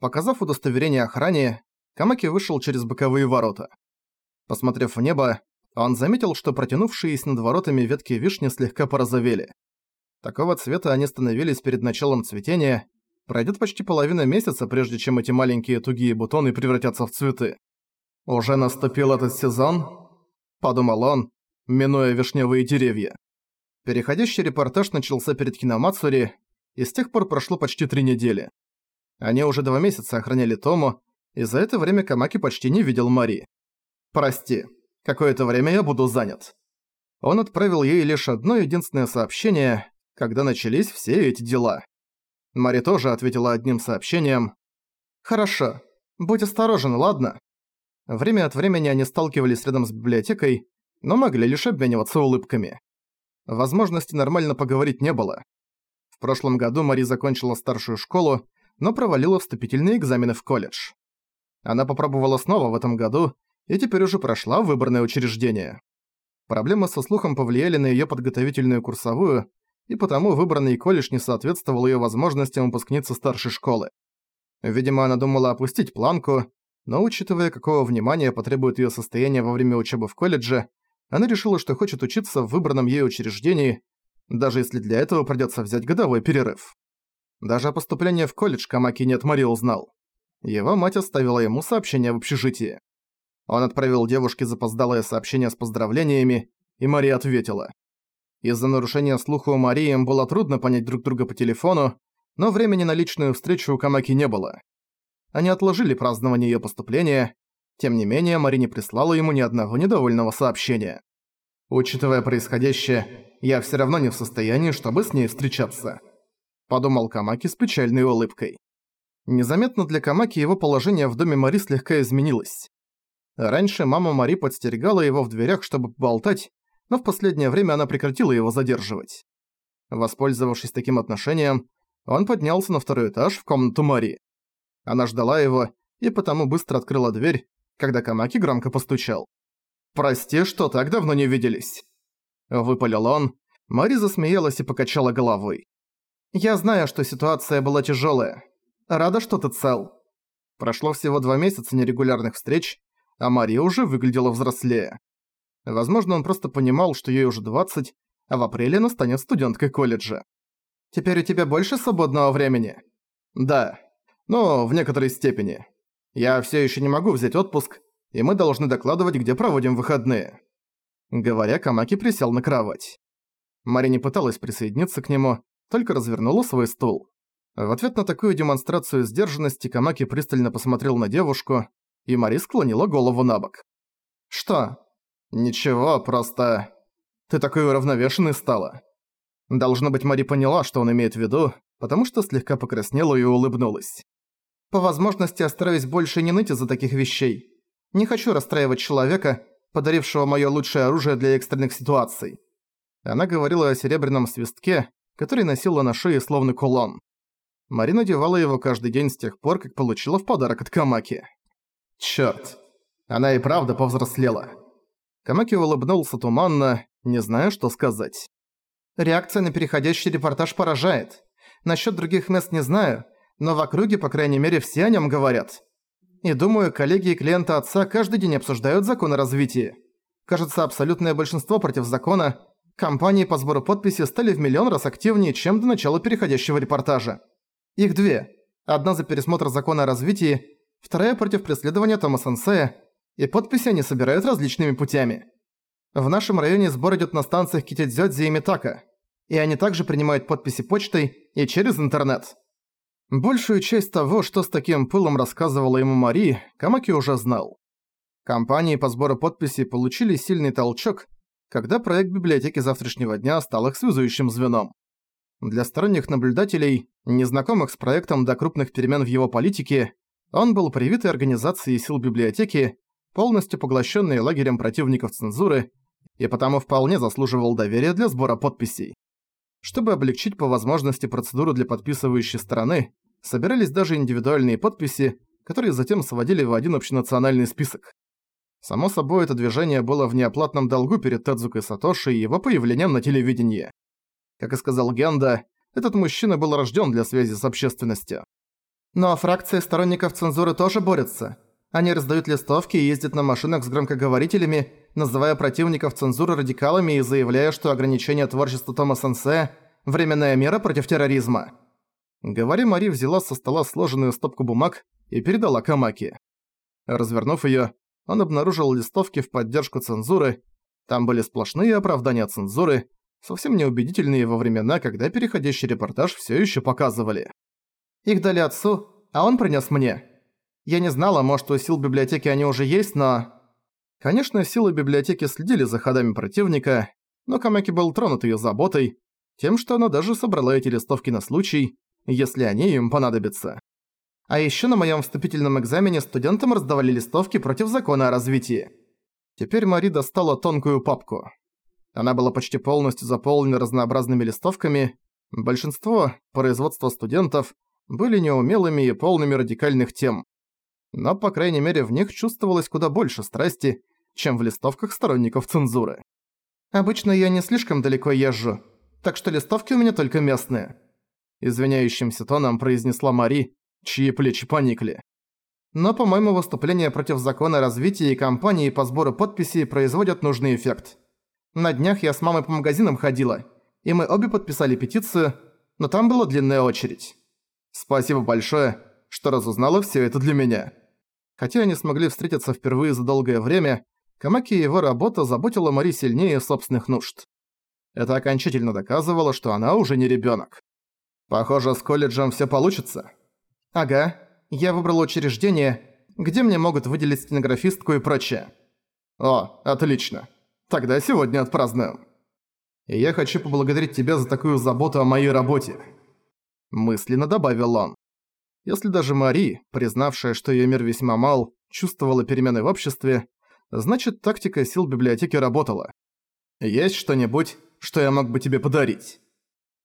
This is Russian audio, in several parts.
Показав удостоверение охране, Камаки вышел через боковые ворота. Посмотрев в небо, он заметил, что протянувшиеся над воротами ветки вишни слегка порозовели. Такого цвета они становились перед началом цветения, пройдет почти половина месяца, прежде чем эти маленькие тугие бутоны превратятся в цветы. «Уже наступил этот сезон?» – подумал он, минуя вишневые деревья. Переходящий репортаж начался перед Киномацури, и с тех пор прошло почти три недели. Они уже два месяца охраняли Тому, и за это время Камаки почти не видел Мари. «Прости, какое-то время я буду занят». Он отправил ей лишь одно единственное сообщение, когда начались все эти дела. Мари тоже ответила одним сообщением. «Хорошо. Будь осторожен, ладно?» Время от времени они сталкивались рядом с библиотекой, но могли лишь обмениваться улыбками. Возможности нормально поговорить не было. В прошлом году Мари закончила старшую школу, но провалила вступительные экзамены в колледж. Она попробовала снова в этом году и теперь уже прошла выбранное учреждение. Проблемы со слухом повлияли на её подготовительную курсовую, и потому выбранный колледж не соответствовал её возможностям выпускницы старшей школы. Видимо, она думала опустить планку, но учитывая, какого внимания потребует её состояние во время учебы в колледже, она решила, что хочет учиться в выбранном ей учреждении, даже если для этого придётся взять годовой перерыв. Даже о поступлении в колледж Камаки нет Мари узнал. Его мать оставила ему сообщение в общежитии. Он отправил девушке запоздалое сообщение с поздравлениями, и Мария ответила. Из-за нарушения слуха у Марии им было трудно понять друг друга по телефону, но времени на личную встречу у Камаки не было. Они отложили празднование её поступления, тем не менее, Мари не прислала ему ни одного недовольного сообщения. «Учитывая происходящее, я всё равно не в состоянии, чтобы с ней встречаться», – подумал Камаки с печальной улыбкой. Незаметно для Камаки его положение в доме Мари слегка изменилось. Раньше мама Мари подстерегала его в дверях, чтобы поболтать, но в последнее время она прекратила его задерживать. Воспользовавшись таким отношением, он поднялся на второй этаж в комнату Мари. Она ждала его и потому быстро открыла дверь, когда Камаки громко постучал. «Прости, что так давно не виделись». Выпалил он. Мари засмеялась и покачала головой. «Я знаю, что ситуация была тяжелая. Рада, что ты цел». Прошло всего два месяца нерегулярных встреч, а Мари уже выглядела взрослее. Возможно, он просто понимал, что ей уже 20, а в апреле она станет студенткой колледжа. «Теперь у тебя больше свободного времени?» «Да. Но в некоторой степени. Я все еще не могу взять отпуск, и мы должны докладывать, где проводим выходные». Говоря, Камаки присел на кровать. Мари не пыталась присоединиться к нему, только развернула свой стул. В ответ на такую демонстрацию сдержанности Камаки пристально посмотрел на девушку, и Мари склонила голову на бок. «Что?» «Ничего, просто... Ты такой уравновешенный стала». Должно быть, Мари поняла, что он имеет в виду, потому что слегка покраснела и улыбнулась. По возможности я больше не ныть из-за таких вещей. Не хочу расстраивать человека, подарившего моё лучшее оружие для экстренных ситуаций. Она говорила о серебряном свистке, который носила на шее словно кулон. Марина надевала его каждый день с тех пор, как получила в подарок от Камаки. Чёрт. Она и правда повзрослела. Камаки улыбнулся туманно, не зная, что сказать. Реакция на переходящий репортаж поражает. Насчёт других мест не знаю, но в округе, по крайней мере, все о нем говорят. И думаю, коллеги и клиенты отца каждый день обсуждают закон о развитии. Кажется, абсолютное большинство против закона. Компании по сбору подписей стали в миллион раз активнее, чем до начала переходящего репортажа. Их две. Одна за пересмотр закона о развитии, вторая против преследования Тома Сенсея, и подписи они собирают различными путями. В нашем районе сбор идет на станциях Китидзёдзи и Митака, и они также принимают подписи почтой и через интернет. Большую часть того, что с таким пылом рассказывала ему Мари, Камаки уже знал. Компании по сбору подписей получили сильный толчок, когда проект библиотеки завтрашнего дня стал их связующим звеном. Для сторонних наблюдателей, незнакомых с проектом до крупных перемен в его политике, он был привитой организацией сил библиотеки, полностью поглощенной лагерем противников цензуры, и потому вполне заслуживал доверия для сбора подписей. Чтобы облегчить по возможности процедуру для подписывающей стороны, собирались даже индивидуальные подписи, которые затем сводили в один общенациональный список. Само собой, это движение было в неоплатном долгу перед Тедзукой Сатоши и его появлением на телевидении. Как и сказал Генда, этот мужчина был рожден для связи с общественностью. Ну а фракция сторонников цензуры тоже борется. Они раздают листовки и ездят на машинах с громкоговорителями, называя противников цензуры радикалами и заявляя, что ограничение творчества Тома Сенсе – временная мера против терроризма. Говоря, Мари взяла со стола сложенную стопку бумаг и передала Камаки. Развернув её, он обнаружил листовки в поддержку цензуры. Там были сплошные оправдания цензуры, совсем неубедительные во времена, когда переходящий репортаж всё ещё показывали. Их дали отцу, а он принёс мне. Я не знала, может, у сил библиотеки они уже есть, но... Конечно, силы библиотеки следили за ходами противника, но Камаки был тронут её заботой, тем, что она даже собрала эти листовки на случай, если они им понадобятся. А ещё на моём вступительном экзамене студентам раздавали листовки против закона о развитии. Теперь Мари достала тонкую папку. Она была почти полностью заполнена разнообразными листовками. Большинство, производства студентов, были неумелыми и полными радикальных тем. Но, по крайней мере, в них чувствовалось куда больше страсти, чем в листовках сторонников цензуры. Обычно я не слишком далеко езжу, так что листовки у меня только местные. Извиняющимся тоном произнесла Мари, чьи плечи поникли. Но, по-моему, выступления против закона развития и кампании по сбору подписей производят нужный эффект. На днях я с мамой по магазинам ходила, и мы обе подписали петицию, но там была длинная очередь. Спасибо большое, что разузнала все это для меня. Хотя они смогли встретиться впервые за долгое время, Камаки и его работа заботила Мари сильнее собственных нужд. Это окончательно доказывало, что она уже не ребенок. Похоже, с колледжем все получится. Ага, я выбрал учреждение, где мне могут выделить стенографистку и прочее. О, отлично. Тогда сегодня отпразднуем. И я хочу поблагодарить тебя за такую заботу о моей работе. Мысленно добавил он. Если даже Мари, признавшая, что её мир весьма мал, чувствовала перемены в обществе, значит тактика сил библиотеки работала. Есть что-нибудь, что я мог бы тебе подарить?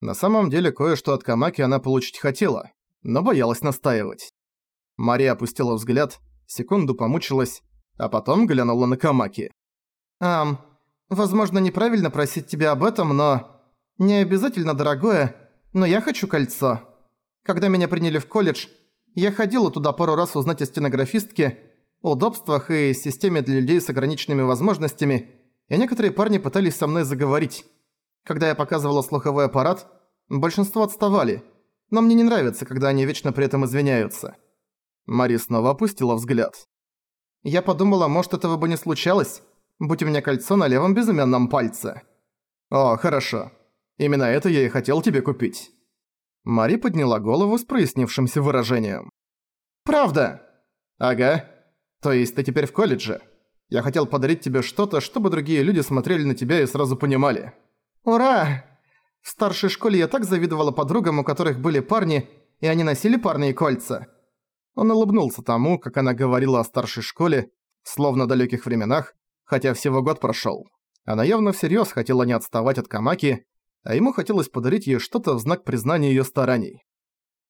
На самом деле кое-что от Камаки она получить хотела, но боялась настаивать. Мария опустила взгляд, секунду помучилась, а потом глянула на Камаки. «Ам, возможно, неправильно просить тебя об этом, но... Не обязательно дорогое, но я хочу кольцо. Когда меня приняли в колледж, я ходила туда пару раз узнать о стенографистке, удобствах и системе для людей с ограниченными возможностями, и некоторые парни пытались со мной заговорить. Когда я показывала слуховой аппарат, большинство отставали – но мне не нравится, когда они вечно при этом извиняются». Мари снова опустила взгляд. «Я подумала, может, этого бы не случалось, будь у меня кольцо на левом безымянном пальце». «О, хорошо. Именно это я и хотел тебе купить». Мари подняла голову с прояснившимся выражением. «Правда?» «Ага. То есть ты теперь в колледже? Я хотел подарить тебе что-то, чтобы другие люди смотрели на тебя и сразу понимали». «Ура!» В старшей школе я так завидовала подругам, у которых были парни, и они носили парные кольца. Он улыбнулся тому, как она говорила о старшей школе, словно в далеких временах, хотя всего год прошел. Она явно всерьез хотела не отставать от Камаки, а ему хотелось подарить ей что-то в знак признания ее стараний.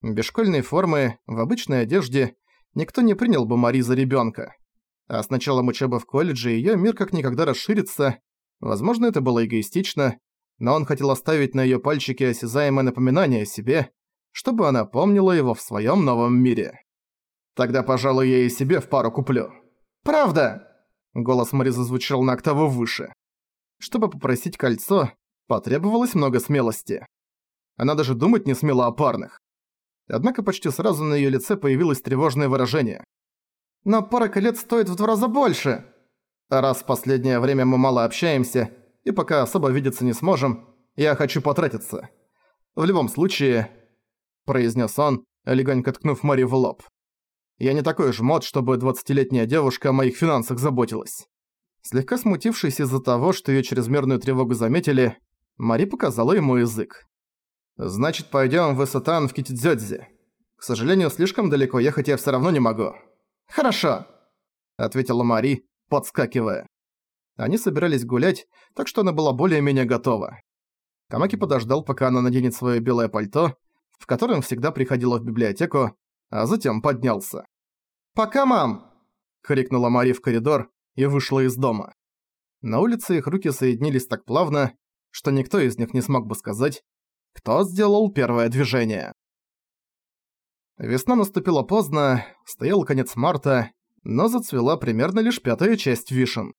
Без школьной формы, в обычной одежде, никто не принял бы Мари за ребенка. А с началом учебы в колледже ее мир как никогда расширится. Возможно, это было эгоистично, но он хотел оставить на её пальчике осязаемое напоминание о себе, чтобы она помнила его в своём новом мире. Тогда, пожалуй, я и себе в пару куплю. «Правда!» Голос Мари зазвучал на октаву выше. Чтобы попросить кольцо, потребовалось много смелости. Она даже думать не смела о парных. Однако почти сразу на её лице появилось тревожное выражение. «Но пара колец стоит в два раза больше!» «Раз в последнее время мы мало общаемся, и пока особо видеться не сможем, я хочу потратиться. В любом случае, произнес он, легонько ткнув Мари в лоб. Я не такой жмот, чтобы двадцатилетняя девушка о моих финансах заботилась. Слегка смутившись из-за того, что ее чрезмерную тревогу заметили, Мари показала ему язык. «Значит, пойдем в Исатан в Китидзёдзи. К сожалению, слишком далеко ехать я все равно не могу». «Хорошо», — ответила Мари, подскакивая. Они собирались гулять, так что она была более-менее готова. Камаки подождал, пока она наденет своё белое пальто, в котором всегда приходила в библиотеку, а затем поднялся. «Пока, мам!» — крикнула Мари в коридор и вышла из дома. На улице их руки соединились так плавно, что никто из них не смог бы сказать, кто сделал первое движение. Весна наступила поздно, стоял конец марта, но зацвела примерно лишь пятая часть вишен.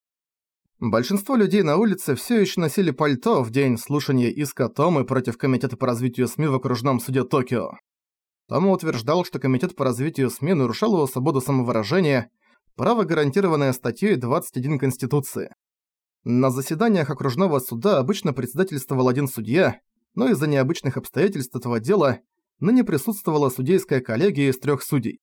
Большинство людей на улице все еще носили пальто в день слушания иска Томы против Комитета по развитию СМИ в окружном суде Токио. Тома утверждал, что Комитет по развитию СМИ нарушал его свободу самовыражения, право, гарантированное статьей 21 Конституции. На заседаниях окружного суда обычно председательствовал один судья, но из-за необычных обстоятельств этого дела ныне присутствовала судейская коллегия из трех судей.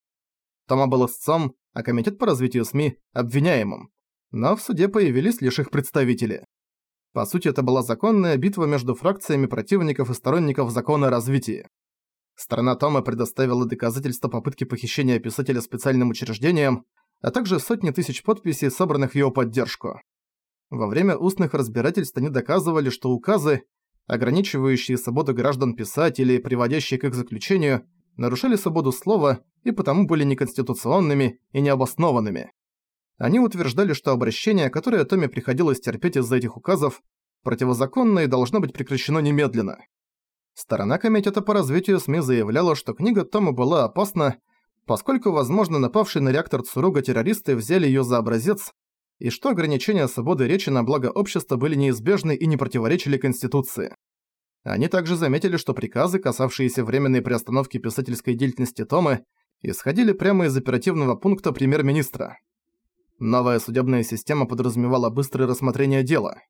Тома был истцом, а Комитет по развитию СМИ – обвиняемым но в суде появились лишь их представители. По сути, это была законная битва между фракциями противников и сторонников закона о развитии. Сторона Тома предоставила доказательства попытки похищения писателя специальным учреждениям, а также сотни тысяч подписей, собранных в его поддержку. Во время устных разбирательств они доказывали, что указы, ограничивающие свободу граждан писать или приводящие к их заключению, нарушали свободу слова и потому были неконституционными и необоснованными. Они утверждали, что обращение, которое Томе приходилось терпеть из-за этих указов, противозаконно и должно быть прекращено немедленно. Сторона Комитета по развитию СМИ заявляла, что книга Тома была опасна, поскольку, возможно, напавшие на реактор Цуруга террористы взяли её за образец, и что ограничения свободы речи на благо общества были неизбежны и не противоречили Конституции. Они также заметили, что приказы, касавшиеся временной приостановки писательской деятельности Томы, исходили прямо из оперативного пункта премьер-министра. Новая судебная система подразумевала быстрое рассмотрение дела.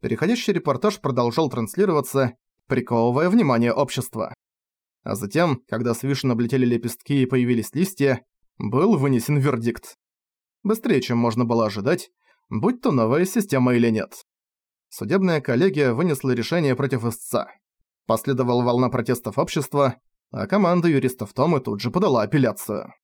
Переходящий репортаж продолжал транслироваться, приковывая внимание общества. А затем, когда с вишен облетели лепестки и появились листья, был вынесен вердикт. Быстрее, чем можно было ожидать, будь то новая система или нет. Судебная коллегия вынесла решение против истца. Последовала волна протестов общества, а команда юристов Томы тут же подала апелляцию.